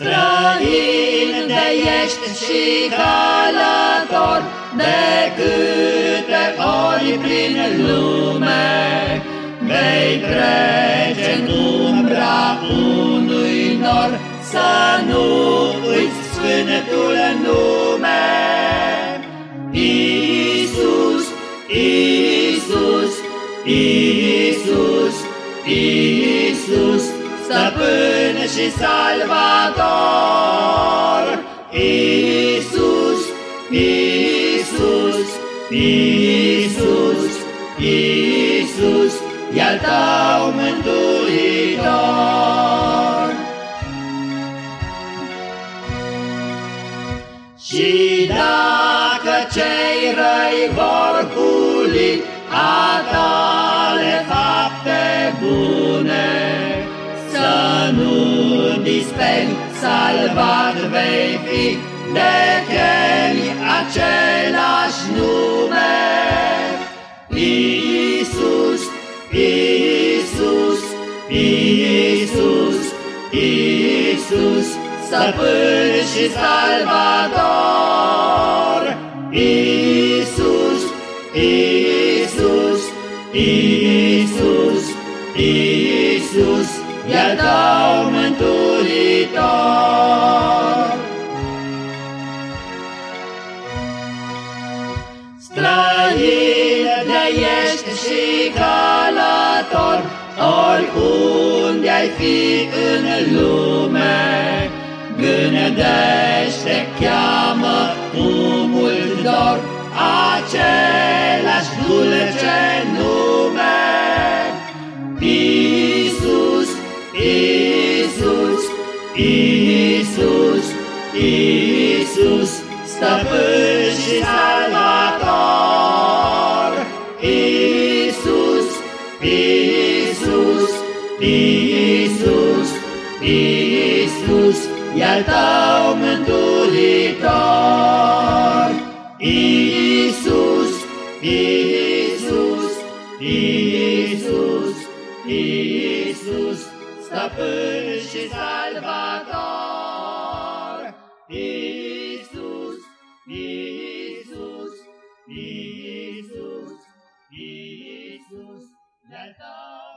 unde ești și călător, de câte ori prin lume vei trece în umbra unui nor, să nu uiți Sfântul nume. Iisus, Iisus, Iisus, Iisus, Stăpân și Salvator. Iisus, Iisus, Iisus, Iisus, E-al tău mântuitor. Și dacă cei răi vor huli a disperi, salvat vei fi de cheli același nume. Iisus, Iisus, Iisus, Iisus, stăpân și salvator. Iisus, Iisus, Iisus, Iisus, E-al tău mântuitor. Străin de ești și călător, Oriunde ai fi în lume, Gândește, cheamă cu mult dor Același dulce nume. Iisus, Iisus, Stăpân și Salvator. Iisus, Iisus, Iisus, Iisus, E-al tău mântuitor. Iisus, Iisus, Iisus, Iisus, Stăpân și Salvator. Iisus, Santa